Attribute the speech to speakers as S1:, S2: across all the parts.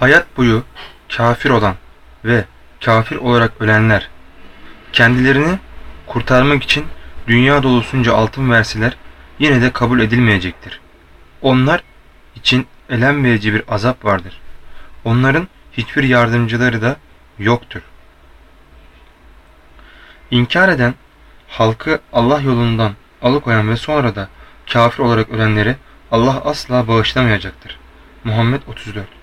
S1: Hayat boyu kafir olan ve kafir olarak ölenler kendilerini kurtarmak için dünya dolusunca altın verseler yine de kabul edilmeyecektir. Onlar için elem verici bir azap vardır. Onların hiçbir yardımcıları da yoktur. İnkar eden, halkı Allah yolundan alıkoyan ve sonra da kafir olarak ölenleri Allah asla bağışlamayacaktır. Muhammed 34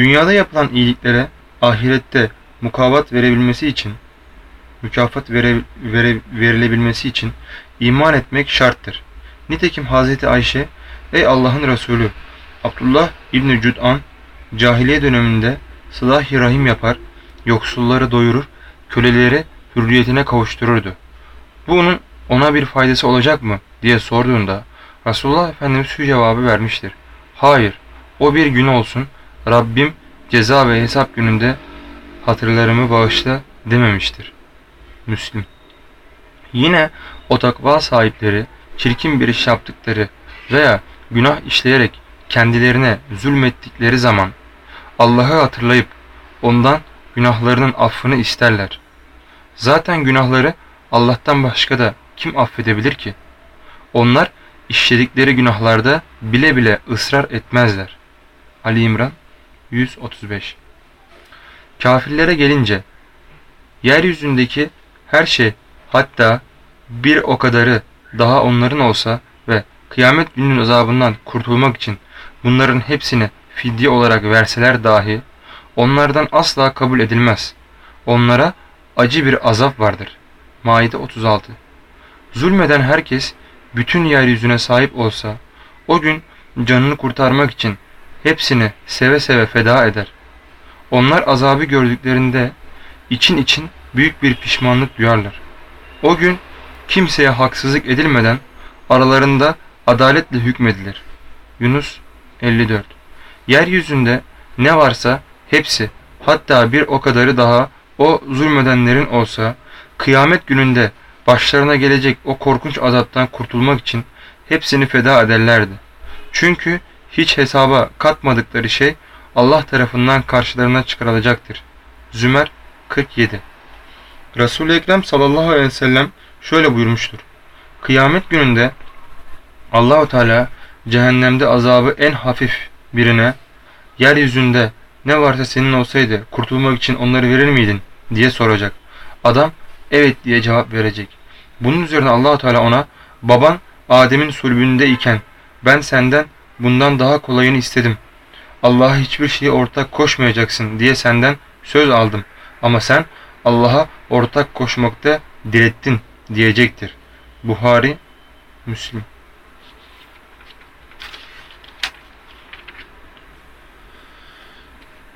S1: Dünyada yapılan iyiliklere ahirette mukavat verebilmesi için mükafat vere, vere, verilebilmesi için iman etmek şarttır. Nitekim Hazreti Ayşe, ey Allah'ın Resulü, Abdullah İbni Cud'an, cahiliye döneminde sılah rahim yapar, yoksulları doyurur, köleleri hürriyetine kavuştururdu. Bunun ona bir faydası olacak mı diye sorduğunda Resulullah Efendimiz şu cevabı vermiştir. Hayır, o bir gün olsun, Rabbim ceza ve hesap gününde hatırlarımı bağışla dememiştir. Müslim. Yine o takva sahipleri çirkin bir iş yaptıkları veya günah işleyerek kendilerine zulmettikleri zaman Allah'ı hatırlayıp ondan günahlarının affını isterler. Zaten günahları Allah'tan başka da kim affedebilir ki? Onlar işledikleri günahlarda bile bile ısrar etmezler. Ali İmran 135 Kafirlere gelince yeryüzündeki her şey hatta bir o kadarı daha onların olsa ve kıyamet gününün azabından kurtulmak için bunların hepsini fidye olarak verseler dahi onlardan asla kabul edilmez. Onlara acı bir azap vardır. Maide 36 Zulmeden herkes bütün yeryüzüne sahip olsa o gün canını kurtarmak için hepsini seve seve feda eder. Onlar azabı gördüklerinde için için büyük bir pişmanlık duyarlar. O gün kimseye haksızlık edilmeden aralarında adaletle hükmedilir. Yunus 54 Yeryüzünde ne varsa hepsi hatta bir o kadarı daha o zulmedenlerin olsa kıyamet gününde başlarına gelecek o korkunç azaptan kurtulmak için hepsini feda ederlerdi. Çünkü hiç hesaba katmadıkları şey Allah tarafından karşılarına çıkarılacaktır. Zümer 47 Resul-i Ekrem sallallahu aleyhi ve sellem şöyle buyurmuştur. Kıyamet gününde Allahu Teala cehennemde azabı en hafif birine yeryüzünde ne varsa senin olsaydı kurtulmak için onları verir miydin diye soracak. Adam evet diye cevap verecek. Bunun üzerine Allahu Teala ona baban Adem'in sulbünde iken ben senden bundan daha kolayını istedim. Allah'a hiçbir şeye ortak koşmayacaksın diye senden söz aldım. Ama sen Allah'a ortak koşmakta direttin diyecektir. Buhari, Müslim.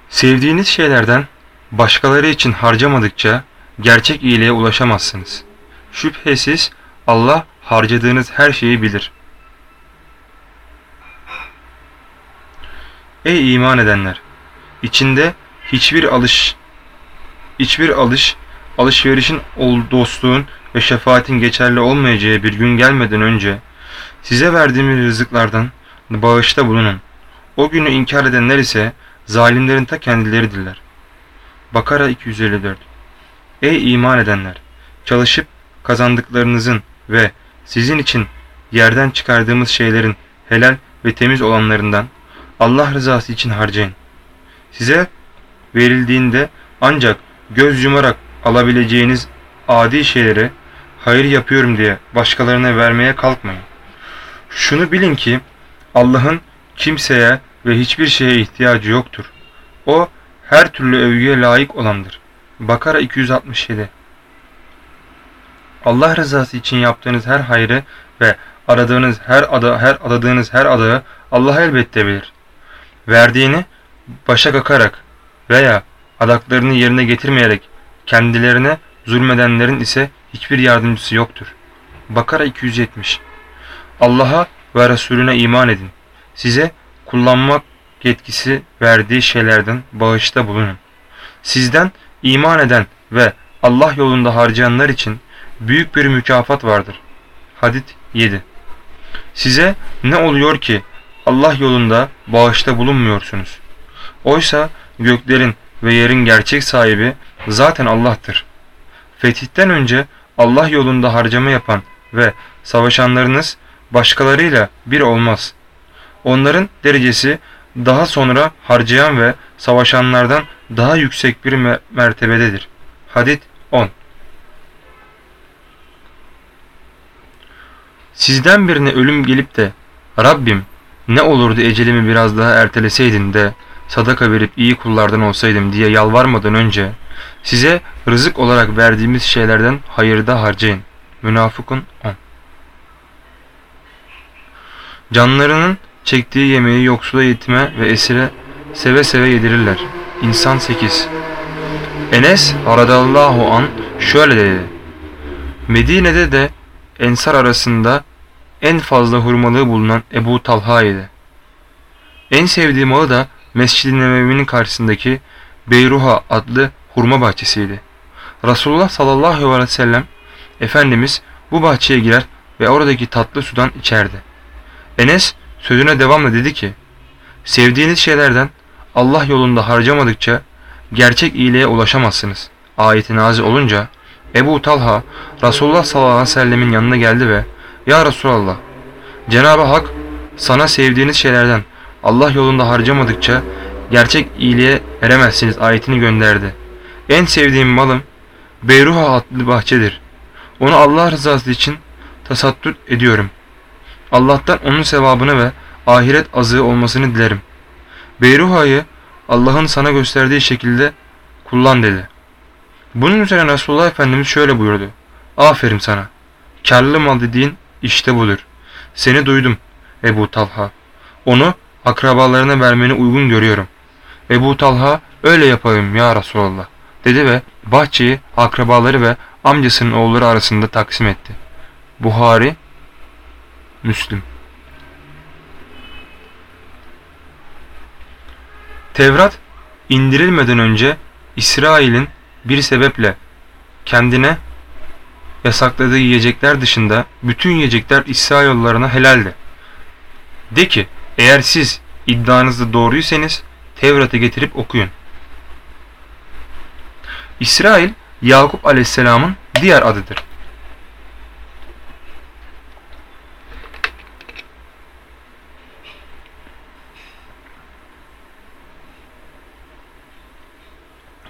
S1: Sevdiğiniz şeylerden başkaları için harcamadıkça gerçek iyiliğe ulaşamazsınız. Şüphesiz Allah harcadığınız her şeyi bilir. Ey iman edenler! İçinde hiçbir alış, hiçbir alış, alışverişin, dostluğun ve şefaatin geçerli olmayacağı bir gün gelmeden önce size verdiğimiz rızıklardan bağışta bulunun. O günü inkar edenler ise zalimlerin ta kendileridirler. Bakara 254 Ey iman edenler! Çalışıp kazandıklarınızın ve sizin için yerden çıkardığımız şeylerin helal ve temiz olanlarından Allah rızası için harcayın. Size verildiğinde ancak göz yumarak alabileceğiniz adi şeylere hayır yapıyorum diye başkalarına vermeye kalkmayın. Şunu bilin ki Allah'ın kimseye ve hiçbir şeye ihtiyacı yoktur. O her türlü övgüye layık olandır. Bakara 267 Allah rızası için yaptığınız her hayrı ve aradığınız her ada her adadığınız her adağı Allah elbette bilir. Verdiğini başa kakarak veya adaklarını yerine getirmeyerek kendilerine zulmedenlerin ise hiçbir yardımcısı yoktur. Bakara 270 Allah'a ve Resulüne iman edin. Size kullanmak yetkisi verdiği şeylerden bağışta bulunun. Sizden iman eden ve Allah yolunda harcayanlar için büyük bir mükafat vardır. Hadit 7 Size ne oluyor ki Allah yolunda bağışta bulunmuyorsunuz? Oysa göklerin ve yerin gerçek sahibi zaten Allah'tır. Fetihten önce Allah yolunda harcama yapan ve savaşanlarınız başkalarıyla bir olmaz. Onların derecesi daha sonra harcayan ve savaşanlardan daha yüksek bir mertebededir. Hadit 10 Sizden birine ölüm gelip de Rabbim ne olurdu ecelimi biraz daha erteleseydin de sadaka verip iyi kullardan olsaydım diye yalvarmadan önce size rızık olarak verdiğimiz şeylerden hayırda harcayın. Münafıkun 10 Canlarının çektiği yemeği yoksula yetime ve esire seve seve yedirirler. İnsan 8 Enes radallahu an şöyle dedi. Medine'de de Ensar arasında en fazla hurmalığı bulunan Ebu Talha idi. En sevdiği malı da Mescid-i Nebevi'nin karşısındaki Beyruha adlı hurma bahçesiydi. Resulullah sallallahu aleyhi ve sellem Efendimiz bu bahçeye girer ve oradaki tatlı sudan içerdi. Enes sözüne devamla dedi ki, Sevdiğiniz şeylerden Allah yolunda harcamadıkça gerçek iyiliğe ulaşamazsınız. Ayeti nazil olunca Ebu Talha Resulullah sallallahu aleyhi ve sellemin yanına geldi ve Ya Resulallah Cenab-ı Hak sana sevdiğiniz şeylerden Allah yolunda harcamadıkça gerçek iyiliğe eremezsiniz ayetini gönderdi. En sevdiğim malım Beyruha adlı bahçedir. Onu Allah rızası için tasattut ediyorum. Allah'tan onun sevabını ve ahiret azığı olmasını dilerim. Beyruha'yı Allah'ın sana gösterdiği şekilde kullan dedi. Bunun üzerine Resulullah Efendimiz şöyle buyurdu. Aferin sana. Karlı mal dediğin işte budur. Seni duydum Ebu Talha. Onu akrabalarına vermeni uygun görüyorum. Ebu Talha öyle yapayım ya Resulallah dedi ve bahçeyi akrabaları ve amcasının oğulları arasında taksim etti. Buhari, Müslüm Tevrat indirilmeden önce İsrail'in bir sebeple kendine yasakladığı yiyecekler dışında bütün yiyecekler İsrailoğullarına helaldi. De ki eğer siz iddianızda doğruysanız Tevrat'ı getirip okuyun. İsrail Yakup Aleyhisselam'ın diğer adıdır.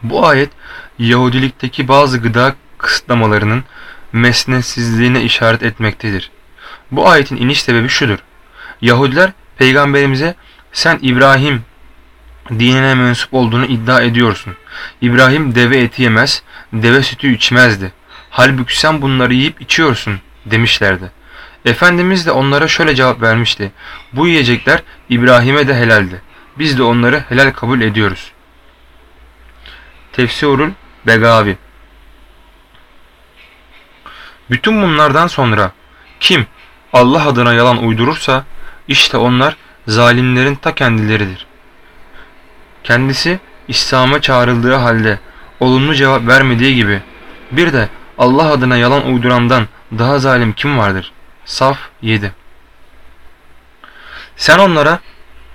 S1: Bu ayet Yahudilikteki bazı gıda kısıtlamalarının mesnetsizliğine işaret etmektedir. Bu ayetin iniş sebebi şudur. Yahudiler peygamberimize sen İbrahim dinine mensup olduğunu iddia ediyorsun. İbrahim deve eti yemez, deve sütü içmezdi. Halbuki sen bunları yiyip içiyorsun demişlerdi. Efendimiz de onlara şöyle cevap vermişti. Bu yiyecekler İbrahim'e de helaldi. Biz de onları helal kabul ediyoruz. Tefsirul Begavi Bütün bunlardan sonra kim Allah adına yalan uydurursa işte onlar zalimlerin ta kendileridir. Kendisi İslam'a çağrıldığı halde olumlu cevap vermediği gibi bir de Allah adına yalan uydurandan daha zalim kim vardır? Saf 7 Sen onlara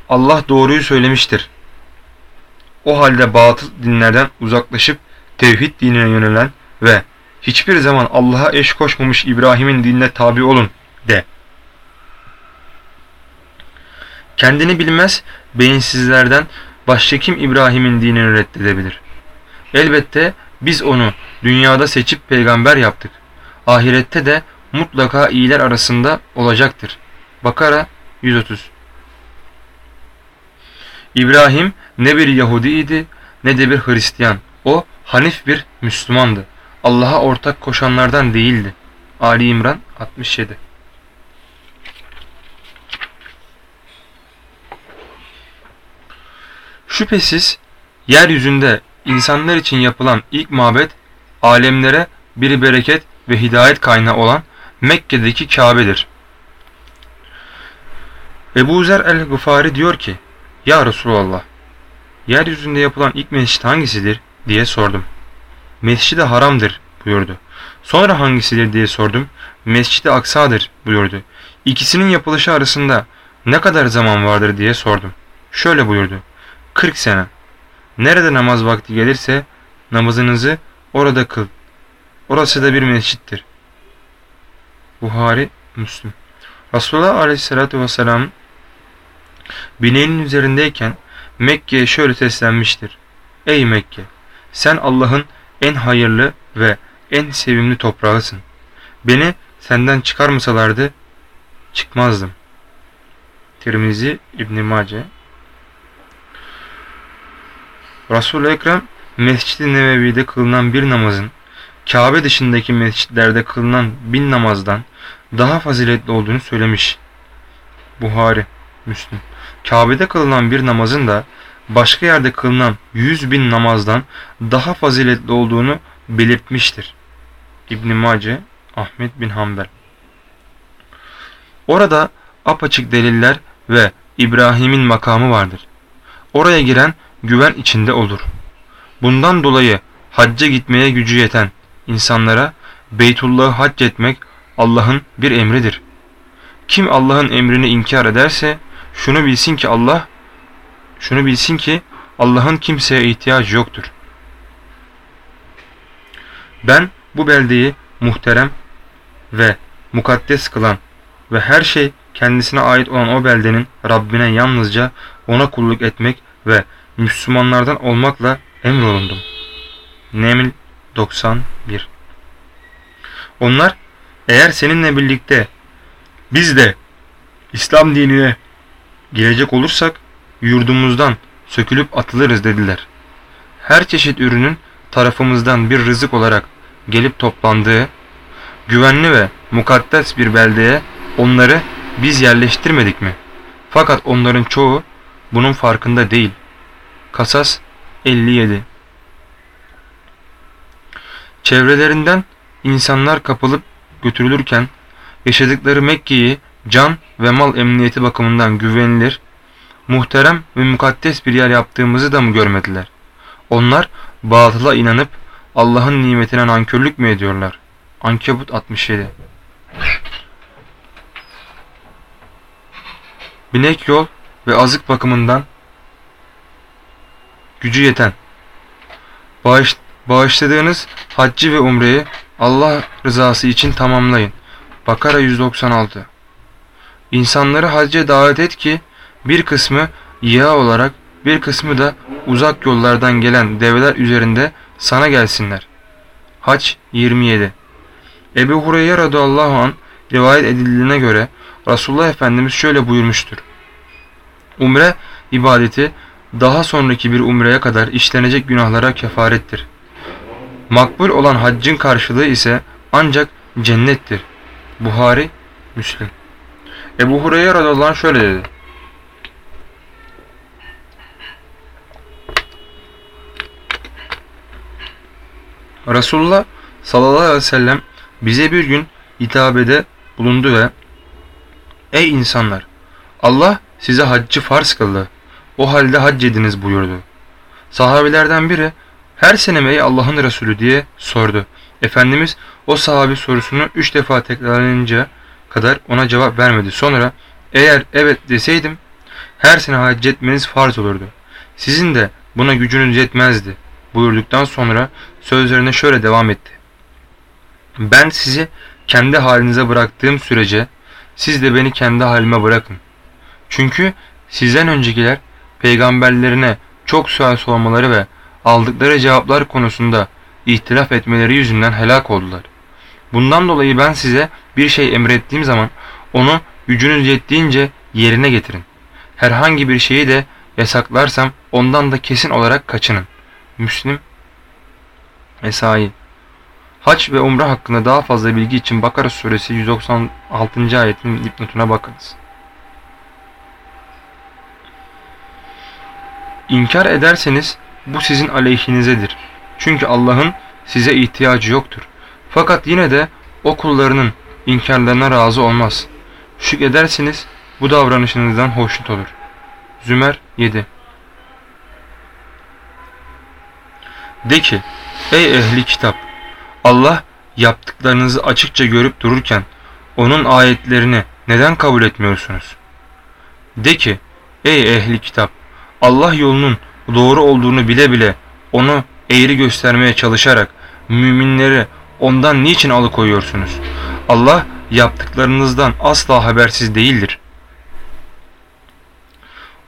S1: Allah doğruyu söylemiştir o halde batıl dinlerden uzaklaşıp tevhid dinine yönelen ve hiçbir zaman Allah'a eş koşmamış İbrahim'in dinine tabi olun de. Kendini bilmez beyinsizlerden başka kim İbrahim'in dinini reddedebilir? Elbette biz onu dünyada seçip peygamber yaptık. Ahirette de mutlaka iyiler arasında olacaktır. Bakara 130 İbrahim ne bir Yahudiydi ne de bir Hristiyan. O Hanif bir Müslümandı. Allah'a ortak koşanlardan değildi. Ali İmran 67 Şüphesiz yeryüzünde insanlar için yapılan ilk mabet alemlere bir bereket ve hidayet kaynağı olan Mekke'deki Kabe'dir. Ebu Zer el-Gıfari diyor ki Ya Resulallah yeryüzünde yapılan ilk mescit hangisidir diye sordum. Mescid-i Haram'dır buyurdu. Sonra hangisidir diye sordum. Mescid-i Aksa'dır buyurdu. İkisinin yapılışı arasında ne kadar zaman vardır diye sordum. Şöyle buyurdu. 40 sene. Nerede namaz vakti gelirse namazınızı orada kıl. Orası da bir mescittir. Buhari, Müslüm. Resulullah Aleyhisselatü Vesselam bineğinin üzerindeyken Mekke'ye şöyle seslenmiştir. Ey Mekke! Sen Allah'ın en hayırlı ve en sevimli toprağısın. Beni senden çıkarmasalardı çıkmazdım. Tirmizi İbn Mace Resul-i Ekrem Mescid-i Nebevi'de kılınan bir namazın Kabe dışındaki mescitlerde kılınan bin namazdan daha faziletli olduğunu söylemiş. Buhari, Müslüm. Kabe'de kılınan bir namazın da başka yerde kılınan yüz bin namazdan daha faziletli olduğunu belirtmiştir. İbn Mace, Ahmet bin Hanbel. Orada apaçık deliller ve İbrahim'in makamı vardır. Oraya giren güven içinde olur. Bundan dolayı hacca gitmeye gücü yeten insanlara Beytullah'ı hac etmek Allah'ın bir emridir. Kim Allah'ın emrini inkar ederse şunu bilsin ki Allah şunu bilsin ki Allah'ın kimseye ihtiyacı yoktur. Ben bu beldeyi muhterem ve mukaddes kılan ve her şey kendisine ait olan o beldenin Rabbine yalnızca ona kulluk etmek ve Müslümanlardan olmakla emrolundum. Neml 91 Onlar eğer seninle birlikte biz de İslam dinine girecek olursak yurdumuzdan sökülüp atılırız dediler. Her çeşit ürünün tarafımızdan bir rızık olarak gelip toplandığı, güvenli ve mukaddes bir beldeye onları biz yerleştirmedik mi? Fakat onların çoğu bunun farkında değil. Kasas 57 Çevrelerinden insanlar kapılıp götürülürken yaşadıkları Mekke'yi can ve mal emniyeti bakımından güvenilir, muhterem ve mukaddes bir yer yaptığımızı da mı görmediler? Onlar batıla inanıp Allah'ın nimetine nankörlük mü ediyorlar? Ankebut 67 Binek yol ve azık bakımından gücü yeten bağış, bağışladığınız haccı ve umreyi Allah rızası için tamamlayın. Bakara 196 İnsanları hacca davet et ki bir kısmı yağ olarak bir kısmı da uzak yollardan gelen develer üzerinde sana gelsinler. Haç 27 Ebu Hureyre radıyallahu an rivayet edildiğine göre Resulullah Efendimiz şöyle buyurmuştur. Umre ibadeti daha sonraki bir umreye kadar işlenecek günahlara kefarettir. Makbul olan haccın karşılığı ise ancak cennettir. Buhari, Müslim. Ebu Hureyre radıyallahu anh şöyle dedi. Resulullah sallallahu aleyhi ve sellem bize bir gün hitabede bulundu ve Ey insanlar! Allah size haccı farz kıldı. O halde hac ediniz buyurdu. Sahabilerden biri her sene ey Allah'ın Resulü diye sordu. Efendimiz o sahabi sorusunu üç defa tekrarlayınca kadar ona cevap vermedi. Sonra eğer evet deseydim her sene hac etmeniz farz olurdu. Sizin de buna gücünüz yetmezdi buyurduktan sonra sözlerine şöyle devam etti. Ben sizi kendi halinize bıraktığım sürece siz de beni kendi halime bırakın. Çünkü sizden öncekiler peygamberlerine çok sual sormaları ve aldıkları cevaplar konusunda ihtilaf etmeleri yüzünden helak oldular. Bundan dolayı ben size bir şey emrettiğim zaman onu gücünüz yettiğince yerine getirin. Herhangi bir şeyi de yasaklarsam ondan da kesin olarak kaçının. Müslim Esai Haç ve umre hakkında daha fazla bilgi için Bakara suresi 196. ayetin dipnotuna bakınız. İnkar ederseniz bu sizin aleyhinizedir. Çünkü Allah'ın size ihtiyacı yoktur. Fakat yine de o kullarının inkarlarına razı olmaz. Şükredersiniz bu davranışınızdan hoşnut olur. Zümer 7 De ki ey ehli kitap Allah yaptıklarınızı açıkça görüp dururken onun ayetlerini neden kabul etmiyorsunuz? De ki ey ehli kitap Allah yolunun doğru olduğunu bile bile onu eğri göstermeye çalışarak müminleri ondan niçin alıkoyuyorsunuz? Allah yaptıklarınızdan asla habersiz değildir.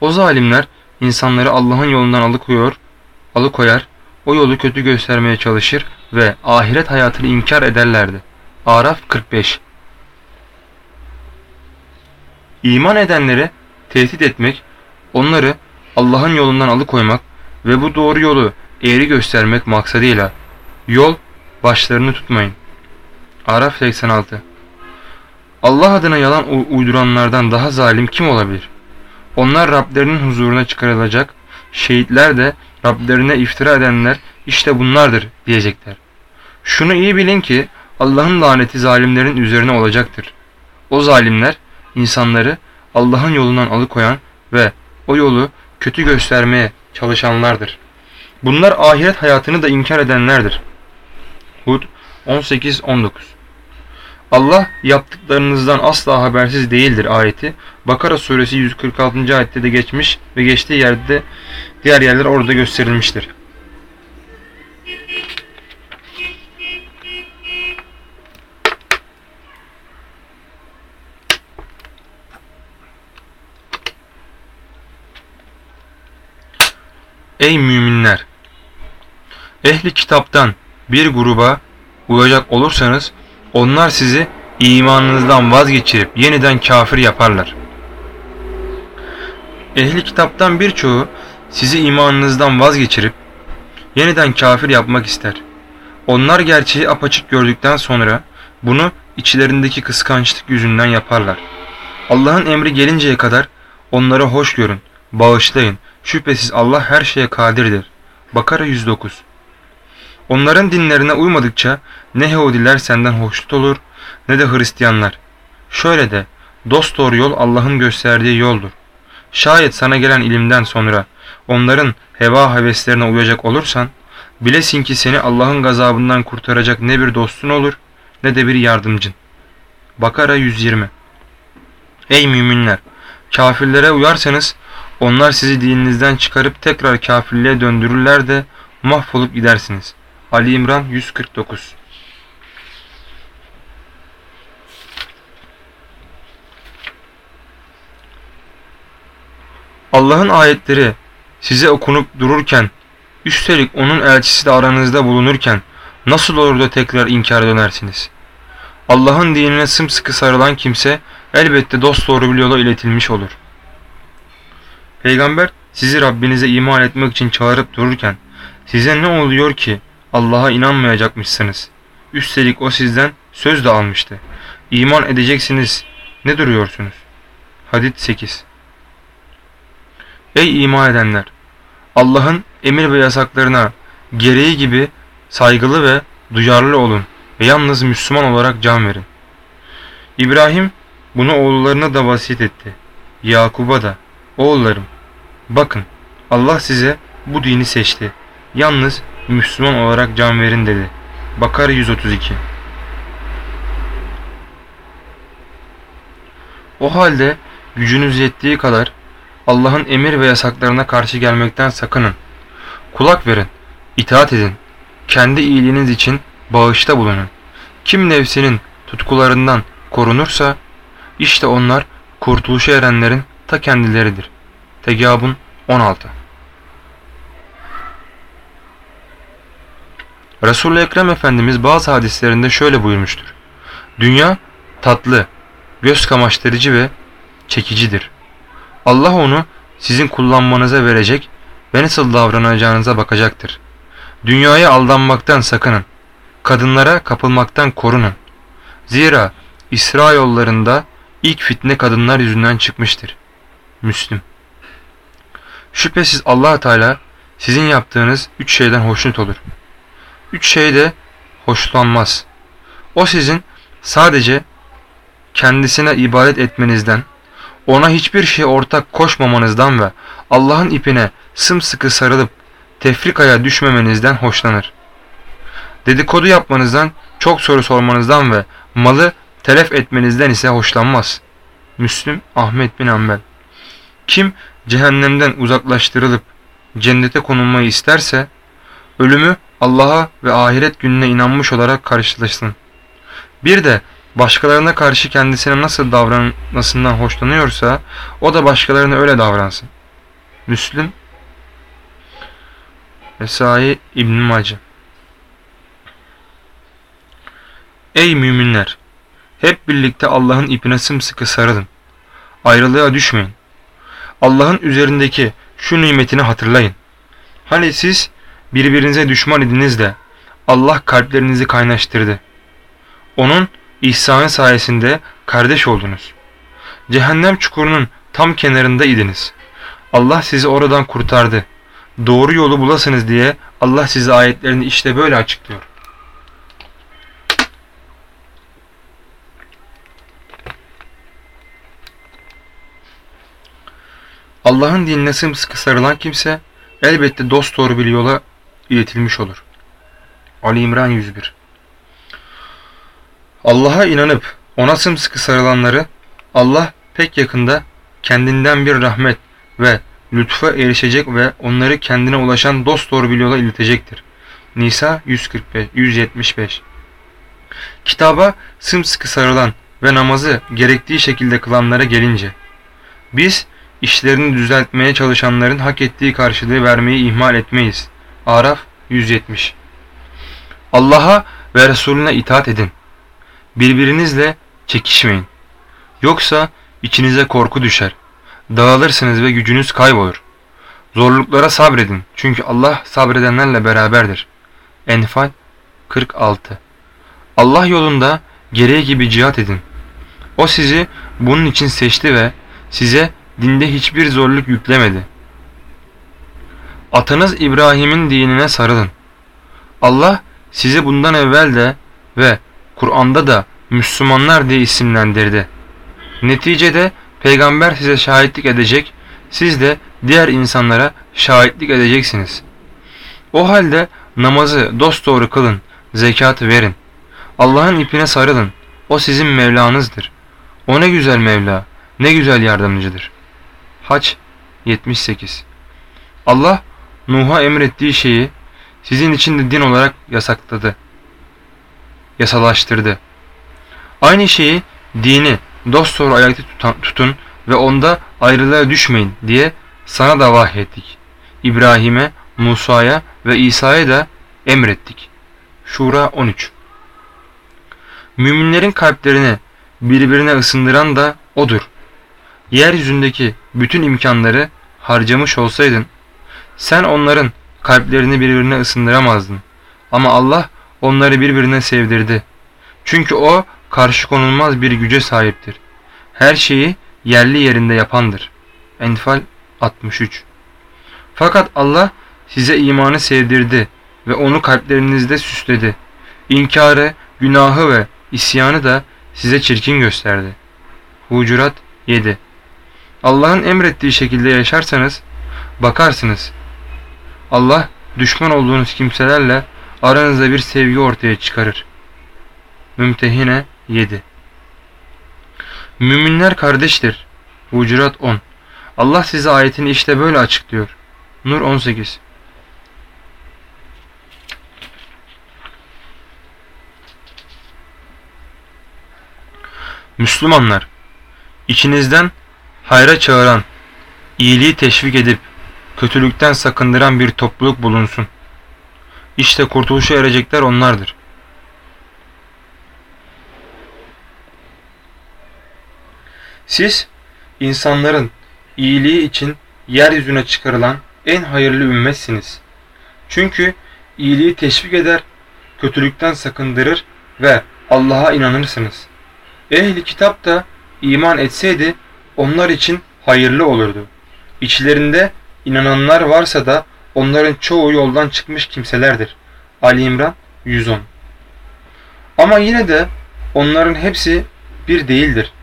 S1: O zalimler insanları Allah'ın yolundan alıkoyuyor, alıkoyar, o yolu kötü göstermeye çalışır ve ahiret hayatını inkar ederlerdi. Araf 45 İman edenleri tehdit etmek, onları Allah'ın yolundan alıkoymak ve bu doğru yolu eğri göstermek maksadıyla yol başlarını tutmayın. Araf 86 Allah adına yalan uyduranlardan daha zalim kim olabilir? Onlar Rablerinin huzuruna çıkarılacak, şehitler de Rablerine iftira edenler işte bunlardır diyecekler. Şunu iyi bilin ki Allah'ın laneti zalimlerin üzerine olacaktır. O zalimler insanları Allah'ın yolundan alıkoyan ve o yolu kötü göstermeye çalışanlardır. Bunlar ahiret hayatını da inkar edenlerdir. Hud 18-19 Allah yaptıklarınızdan asla habersiz değildir ayeti. Bakara suresi 146. ayette de geçmiş ve geçtiği yerde diğer yerler orada gösterilmiştir. Ey müminler! Ehli kitaptan bir gruba uyacak olursanız onlar sizi imanınızdan vazgeçirip yeniden kafir yaparlar. Ehli kitaptan birçoğu sizi imanınızdan vazgeçirip yeniden kafir yapmak ister. Onlar gerçeği apaçık gördükten sonra bunu içlerindeki kıskançlık yüzünden yaparlar. Allah'ın emri gelinceye kadar onları hoş görün, bağışlayın. Şüphesiz Allah her şeye kadirdir. Bakara 109 Onların dinlerine uymadıkça ne Yahudiler senden hoşnut olur ne de Hristiyanlar. Şöyle de dost doğru yol Allah'ın gösterdiği yoldur. Şayet sana gelen ilimden sonra onların heva heveslerine uyacak olursan bilesin ki seni Allah'ın gazabından kurtaracak ne bir dostun olur ne de bir yardımcın. Bakara 120 Ey müminler! Kafirlere uyarsanız onlar sizi dininizden çıkarıp tekrar kafirliğe döndürürler de mahvolup gidersiniz. Ali İmran 149 Allah'ın ayetleri size okunup dururken, üstelik onun elçisi de aranızda bulunurken nasıl olur da tekrar inkar dönersiniz? Allah'ın dinine sımsıkı sarılan kimse elbette dosdoğru bir yola iletilmiş olur. Peygamber sizi Rabbinize iman etmek için çağırıp dururken size ne oluyor ki Allah'a inanmayacakmışsınız. Üstelik o sizden söz de almıştı. İman edeceksiniz. Ne duruyorsunuz? Hadid 8 Ey iman edenler! Allah'ın emir ve yasaklarına gereği gibi saygılı ve duyarlı olun ve yalnız Müslüman olarak can verin. İbrahim bunu oğullarına da vasiyet etti. Yakub'a da, oğullarım bakın Allah size bu dini seçti. Yalnız Müslüman olarak can verin dedi. Bakar 132 O halde gücünüz yettiği kadar Allah'ın emir ve yasaklarına karşı gelmekten sakının. Kulak verin, itaat edin. Kendi iyiliğiniz için bağışta bulunun. Kim nefsinin tutkularından korunursa işte onlar kurtuluşa erenlerin ta kendileridir. Tegabun 16 Resul-i Ekrem Efendimiz bazı hadislerinde şöyle buyurmuştur. Dünya tatlı, göz kamaştırıcı ve çekicidir. Allah onu sizin kullanmanıza verecek ve nasıl davranacağınıza bakacaktır. Dünyaya aldanmaktan sakının. Kadınlara kapılmaktan korunun. Zira İsra yollarında ilk fitne kadınlar yüzünden çıkmıştır. Müslüm Şüphesiz allah Teala sizin yaptığınız üç şeyden hoşnut olur üç şeyde hoşlanmaz. O sizin sadece kendisine ibadet etmenizden, ona hiçbir şey ortak koşmamanızdan ve Allah'ın ipine sımsıkı sarılıp tefrikaya düşmemenizden hoşlanır. Dedikodu yapmanızdan, çok soru sormanızdan ve malı telef etmenizden ise hoşlanmaz. Müslüm Ahmet bin Ambel Kim cehennemden uzaklaştırılıp cennete konulmayı isterse, ölümü Allah'a ve ahiret gününe inanmış olarak karşılaşsın. Bir de başkalarına karşı kendisine nasıl davranmasından hoşlanıyorsa o da başkalarına öyle davransın. Müslüm Esai İbn Mace Ey müminler! Hep birlikte Allah'ın ipine sımsıkı sarılın. Ayrılığa düşmeyin. Allah'ın üzerindeki şu nimetini hatırlayın. Hani siz birbirinize düşman idiniz de Allah kalplerinizi kaynaştırdı. Onun ihsanı sayesinde kardeş oldunuz. Cehennem çukurunun tam kenarında idiniz. Allah sizi oradan kurtardı. Doğru yolu bulasınız diye Allah size ayetlerini işte böyle açıklıyor. Allah'ın dinine sımsıkı sarılan kimse elbette dost doğru bir yola iletilmiş olur. Ali İmran 101 Allah'a inanıp ona sımsıkı sarılanları Allah pek yakında kendinden bir rahmet ve lütfa erişecek ve onları kendine ulaşan dost doğru bir yola iletecektir. Nisa 145, 175 Kitaba sımsıkı sarılan ve namazı gerektiği şekilde kılanlara gelince biz işlerini düzeltmeye çalışanların hak ettiği karşılığı vermeyi ihmal etmeyiz. Araf 170 Allah'a ve Resulüne itaat edin. Birbirinizle çekişmeyin. Yoksa içinize korku düşer. Dağılırsınız ve gücünüz kaybolur. Zorluklara sabredin. Çünkü Allah sabredenlerle beraberdir. Enfal 46 Allah yolunda gereği gibi cihat edin. O sizi bunun için seçti ve size dinde hiçbir zorluk yüklemedi. Atanız İbrahim'in dinine sarılın. Allah sizi bundan evvel de ve Kur'an'da da Müslümanlar diye isimlendirdi. Neticede peygamber size şahitlik edecek, siz de diğer insanlara şahitlik edeceksiniz. O halde namazı dosdoğru kılın, zekatı verin. Allah'ın ipine sarılın, o sizin Mevlanızdır. O ne güzel Mevla, ne güzel yardımcıdır. Haç 78 Allah Nuh'a emrettiği şeyi sizin için de din olarak yasakladı. Yasalaştırdı. Aynı şeyi dini dosdoğru ayakta tutun ve onda ayrılığa düşmeyin diye sana da vahyettik. İbrahim'e, Musa'ya ve İsa'ya da emrettik. Şura 13 Müminlerin kalplerini birbirine ısındıran da odur. Yeryüzündeki bütün imkanları harcamış olsaydın, sen onların kalplerini birbirine ısındıramazdın. Ama Allah onları birbirine sevdirdi. Çünkü O karşı konulmaz bir güce sahiptir. Her şeyi yerli yerinde yapandır. Enfal 63 Fakat Allah size imanı sevdirdi ve onu kalplerinizde süsledi. İnkarı, günahı ve isyanı da size çirkin gösterdi. Hucurat 7 Allah'ın emrettiği şekilde yaşarsanız bakarsınız. Allah düşman olduğunuz kimselerle aranızda bir sevgi ortaya çıkarır. Mümtehine 7 Müminler kardeştir. Hucurat 10 Allah size ayetini işte böyle açıklıyor. Nur 18 Müslümanlar, içinizden hayra çağıran, iyiliği teşvik edip kötülükten sakındıran bir topluluk bulunsun. İşte kurtuluşa erecekler onlardır. Siz insanların iyiliği için yeryüzüne çıkarılan en hayırlı ümmetsiniz. Çünkü iyiliği teşvik eder, kötülükten sakındırır ve Allah'a inanırsınız. Ehli kitap da iman etseydi onlar için hayırlı olurdu. İçlerinde inananlar varsa da onların çoğu yoldan çıkmış kimselerdir. Ali İmran 110 Ama yine de onların hepsi bir değildir.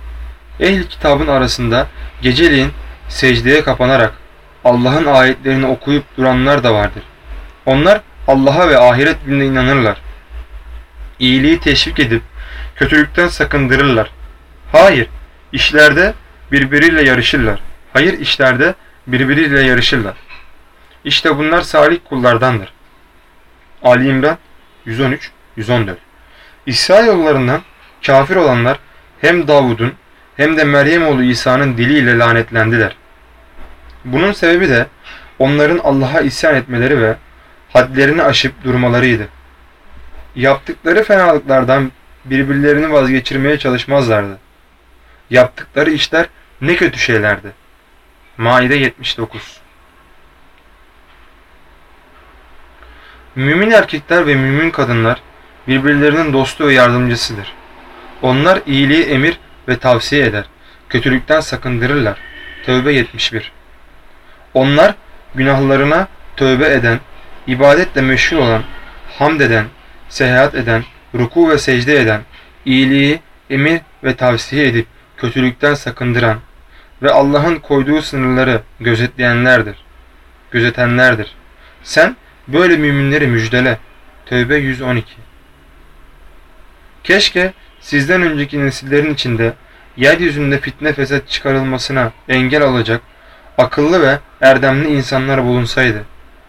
S1: Ehl kitabın arasında geceliğin secdeye kapanarak Allah'ın ayetlerini okuyup duranlar da vardır. Onlar Allah'a ve ahiret gününe inanırlar. İyiliği teşvik edip kötülükten sakındırırlar. Hayır, işlerde birbiriyle yarışırlar. Hayır işlerde birbiriyle yarışırlar. İşte bunlar salih kullardandır. Ali İmran 113 114 İsrailoğullarından kafir olanlar hem Davud'un hem de Meryem oğlu İsa'nın diliyle lanetlendiler. Bunun sebebi de onların Allah'a isyan etmeleri ve hadlerini aşıp durmalarıydı. Yaptıkları fenalıklardan birbirlerini vazgeçirmeye çalışmazlardı. Yaptıkları işler ne kötü şeylerdi. Maide 79 Mümin erkekler ve mümin kadınlar birbirlerinin dostu ve yardımcısıdır. Onlar iyiliği emir ve tavsiye eder. Kötülükten sakındırırlar. Tövbe 71 Onlar günahlarına tövbe eden, ibadetle meşgul olan, hamd eden, seyahat eden, ruku ve secde eden, iyiliği emir ve tavsiye edip kötülükten sakındıran ve Allah'ın koyduğu sınırları gözetleyenlerdir. Gözetenlerdir. Sen böyle müminleri müjdele. Tövbe 112 Keşke sizden önceki nesillerin içinde yeryüzünde fitne fesat çıkarılmasına engel olacak akıllı ve erdemli insanlar bulunsaydı.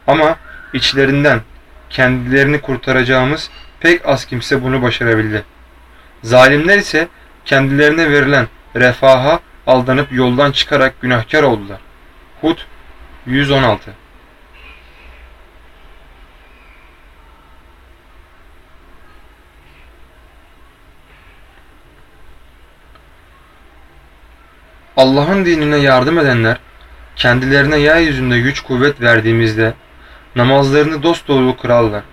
S1: Ama içlerinden kendilerini kurtaracağımız pek az kimse bunu başarabildi. Zalimler ise kendilerine verilen refaha aldanıp yoldan çıkarak günahkar oldular. Hud 116 Allah'ın dinine yardım edenler kendilerine yeryüzünde güç kuvvet verdiğimizde namazlarını dosdoğru kırarlar.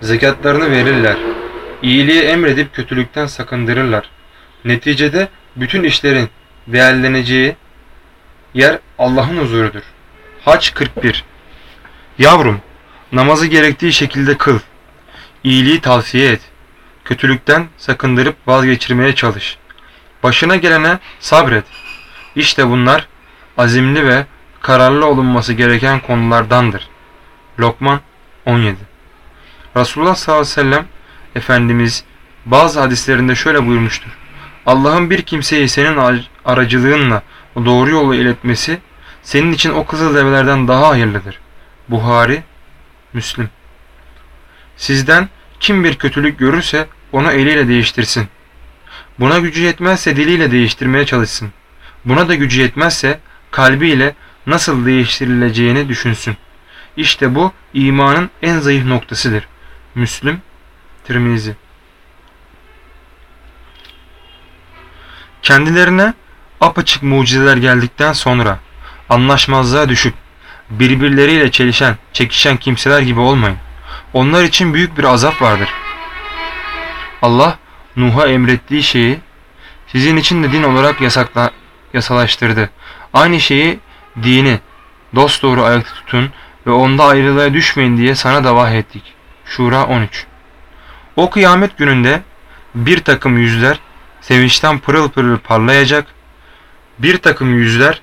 S1: Zekatlarını verirler. İyiliği emredip kötülükten sakındırırlar. Neticede bütün işlerin değerleneceği yer Allah'ın huzurudur. Haç 41 Yavrum, namazı gerektiği şekilde kıl. İyiliği tavsiye et. Kötülükten sakındırıp vazgeçirmeye çalış. Başına gelene sabret. İşte bunlar azimli ve kararlı olunması gereken konulardandır. Lokman 17 Resulullah sallallahu aleyhi ve sellem Efendimiz bazı hadislerinde şöyle buyurmuştur. Allah'ın bir kimseyi senin aracılığınla doğru yola iletmesi senin için o kızıl develerden daha hayırlıdır. Buhari, Müslim. Sizden kim bir kötülük görürse onu eliyle değiştirsin. Buna gücü yetmezse diliyle değiştirmeye çalışsın. Buna da gücü yetmezse kalbiyle nasıl değiştirileceğini düşünsün. İşte bu imanın en zayıf noktasıdır. Müslüm, Tirmizi. Kendilerine apaçık mucizeler geldikten sonra anlaşmazlığa düşüp birbirleriyle çelişen, çekişen kimseler gibi olmayın. Onlar için büyük bir azap vardır. Allah Nuh'a emrettiği şeyi sizin için de din olarak yasakla, yasalaştırdı. Aynı şeyi dini dosdoğru ayakta tutun ve onda ayrılığa düşmeyin diye sana da vahyettik. Şura 13 O kıyamet gününde bir takım yüzler sevinçten pırıl pırıl parlayacak, bir takım yüzler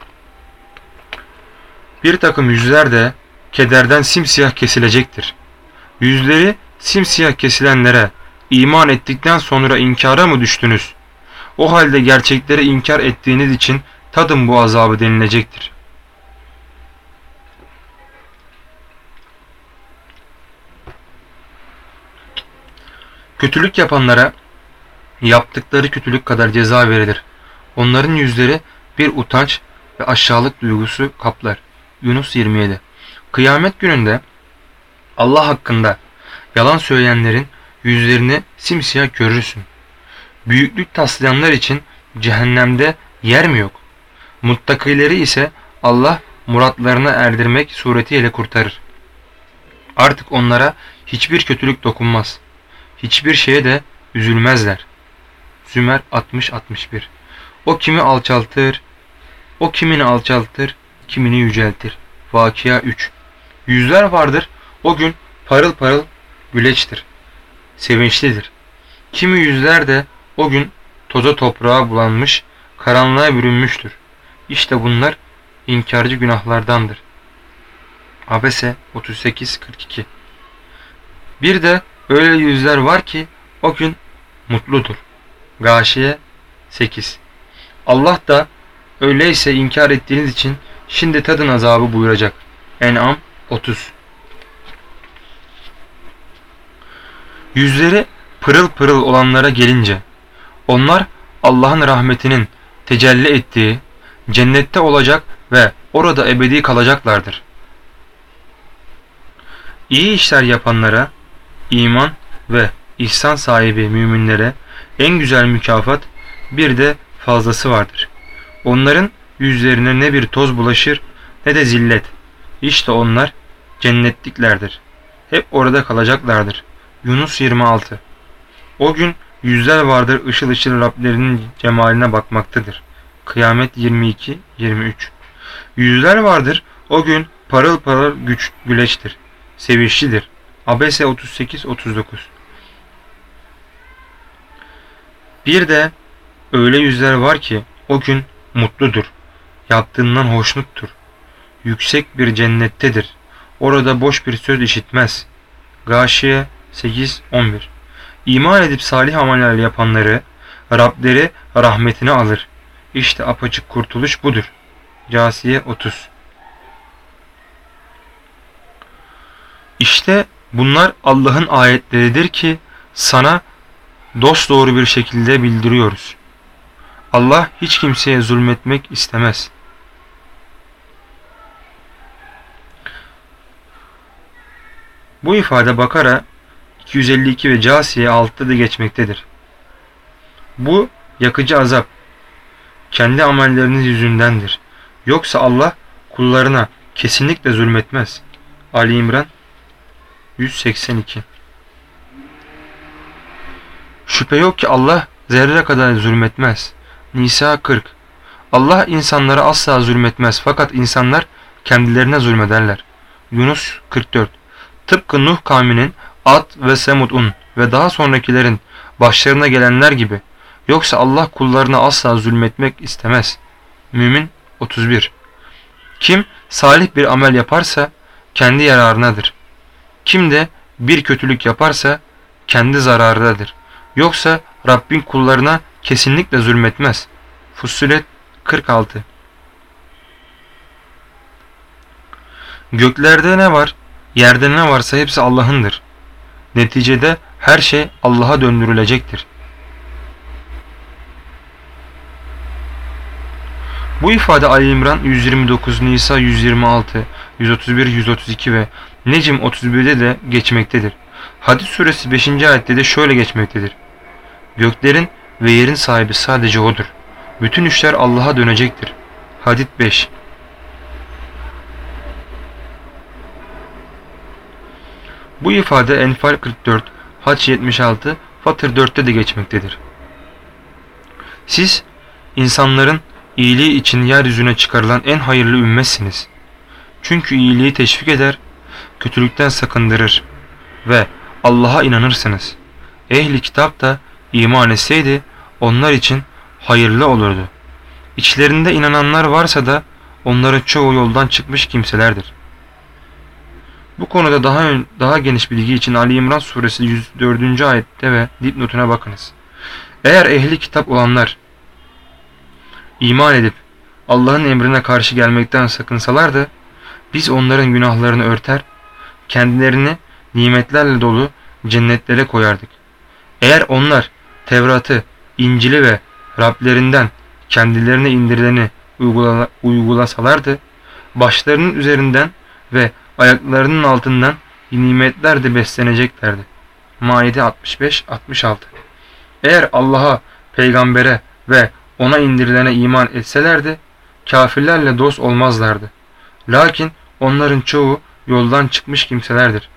S1: bir takım yüzler de kederden simsiyah kesilecektir. Yüzleri simsiyah kesilenlere iman ettikten sonra inkara mı düştünüz? O halde gerçekleri inkar ettiğiniz için tadın bu azabı denilecektir. Kötülük yapanlara yaptıkları kötülük kadar ceza verilir. Onların yüzleri bir utanç ve aşağılık duygusu kaplar. Yunus 27 Kıyamet gününde Allah hakkında yalan söyleyenlerin yüzlerini simsiyah görürsün. Büyüklük taslayanlar için cehennemde yer mi yok? Muttakileri ise Allah muratlarına erdirmek suretiyle kurtarır. Artık onlara hiçbir kötülük dokunmaz. Hiçbir şeye de üzülmezler. Zümer 60-61 O kimi alçaltır, o kimini alçaltır, kimini yüceltir. Vakia 3 Yüzler vardır, o gün parıl parıl güleçtir. Sevinçlidir. Kimi yüzler de o gün toza toprağa bulanmış, karanlığa bürünmüştür. İşte bunlar inkarcı günahlardandır. Abese 38-42 Bir de öyle yüzler var ki o gün mutludur. Gâşiye 8 Allah da öyleyse inkar ettiğiniz için şimdi tadın azabı buyuracak. En'am 30 Yüzleri pırıl pırıl olanlara gelince, onlar Allah'ın rahmetinin tecelli ettiği, cennette olacak ve orada ebedi kalacaklardır. İyi işler yapanlara, iman ve ihsan sahibi müminlere en güzel mükafat bir de fazlası vardır. Onların yüzlerine ne bir toz bulaşır ne de zillet. İşte onlar cennetliklerdir. Hep orada kalacaklardır. Yunus 26 O gün yüzler vardır ışıl ışıl Rablerinin cemaline bakmaktadır. Kıyamet 22-23 Yüzler vardır o gün parıl parıl güç güleçtir. Sevinçlidir. Abese 38-39 Bir de öyle yüzler var ki o gün mutludur. Yaptığından hoşnuttur. Yüksek bir cennettedir. Orada boş bir söz işitmez. Gâşiye 8-11 İman edip salih ameller yapanları Rableri rahmetine alır. İşte apaçık kurtuluş budur. Casiye 30 İşte bunlar Allah'ın ayetleridir ki sana dost doğru bir şekilde bildiriyoruz. Allah hiç kimseye zulmetmek istemez. Bu ifade Bakara 252 ve Casiye 6'da da geçmektedir. Bu yakıcı azap kendi amelleriniz yüzündendir. Yoksa Allah kullarına kesinlikle zulmetmez. Ali İmran 182 Şüphe yok ki Allah zerre kadar zulmetmez. Nisa 40 Allah insanlara asla zulmetmez fakat insanlar kendilerine zulmederler. Yunus 44 Tıpkı Nuh kavminin Ad ve Semud'un ve daha sonrakilerin başlarına gelenler gibi yoksa Allah kullarına asla zulmetmek istemez. Mümin 31 Kim salih bir amel yaparsa kendi yararınadır. Kim de bir kötülük yaparsa kendi zararıdadır. Yoksa Rabbin kullarına kesinlikle zulmetmez. Fussilet 46 Göklerde ne var, yerde ne varsa hepsi Allah'ındır. Neticede her şey Allah'a döndürülecektir. Bu ifade Ali İmran 129, Nisa 126, 131, 132 ve Necim 31'de de geçmektedir. Hadis suresi 5. ayette de şöyle geçmektedir. Göklerin ve yerin sahibi sadece O'dur. Bütün işler Allah'a dönecektir. Hadit 5 Bu ifade Enfal 44, Haç 76, Fatır 4'te de geçmektedir. Siz insanların iyiliği için yeryüzüne çıkarılan en hayırlı ümmetsiniz. Çünkü iyiliği teşvik eder, kötülükten sakındırır ve Allah'a inanırsınız. Ehli kitap da iman etseydi onlar için hayırlı olurdu. İçlerinde inananlar varsa da onların çoğu yoldan çıkmış kimselerdir. Bu konuda daha daha geniş bilgi için Ali İmran suresi 104. ayette ve dipnotuna bakınız. Eğer ehli kitap olanlar iman edip Allah'ın emrine karşı gelmekten sakınsalardı biz onların günahlarını örter, kendilerini nimetlerle dolu cennetlere koyardık. Eğer onlar Tevrat'ı, İncil'i ve Rablerinden kendilerine indirileni uygula, uygulasalardı, başlarının üzerinden ve ayaklarının altından nimetler de besleneceklerdi. Maide 65-66 Eğer Allah'a, peygambere ve ona indirilene iman etselerdi, kafirlerle dost olmazlardı. Lakin onların çoğu yoldan çıkmış kimselerdir.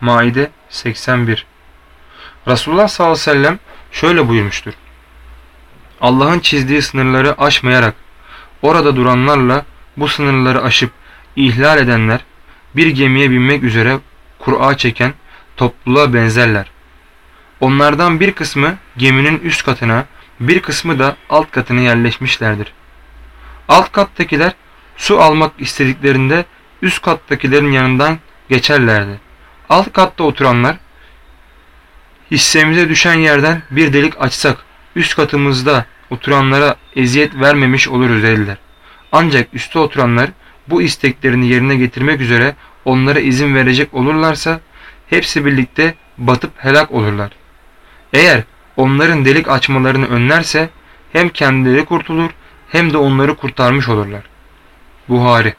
S1: Maide 81 Resulullah sallallahu aleyhi ve sellem şöyle buyurmuştur. Allah'ın çizdiği sınırları aşmayarak orada duranlarla bu sınırları aşıp ihlal edenler bir gemiye binmek üzere Kur'a çeken topluluğa benzerler. Onlardan bir kısmı geminin üst katına, bir kısmı da alt katına yerleşmişlerdir. Alt kattakiler su almak istediklerinde üst kattakilerin yanından geçerlerdi. Alt katta oturanlar hissemize düşen yerden bir delik açsak üst katımızda oturanlara eziyet vermemiş oluruz dediler. Ancak üstte oturanlar bu isteklerini yerine getirmek üzere onlara izin verecek olurlarsa hepsi birlikte batıp helak olurlar. Eğer onların delik açmalarını önlerse hem kendileri kurtulur hem de onları kurtarmış olurlar. Buhari